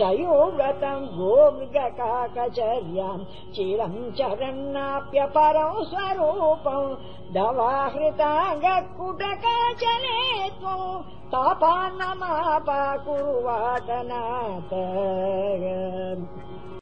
चयो गतम् गोगकाकचर्याम् चिरम् चरन्नाप्यपरौ स्वरूपम् दवाहृताङ्गकुटकाचले त्वम् तापान्नमापा न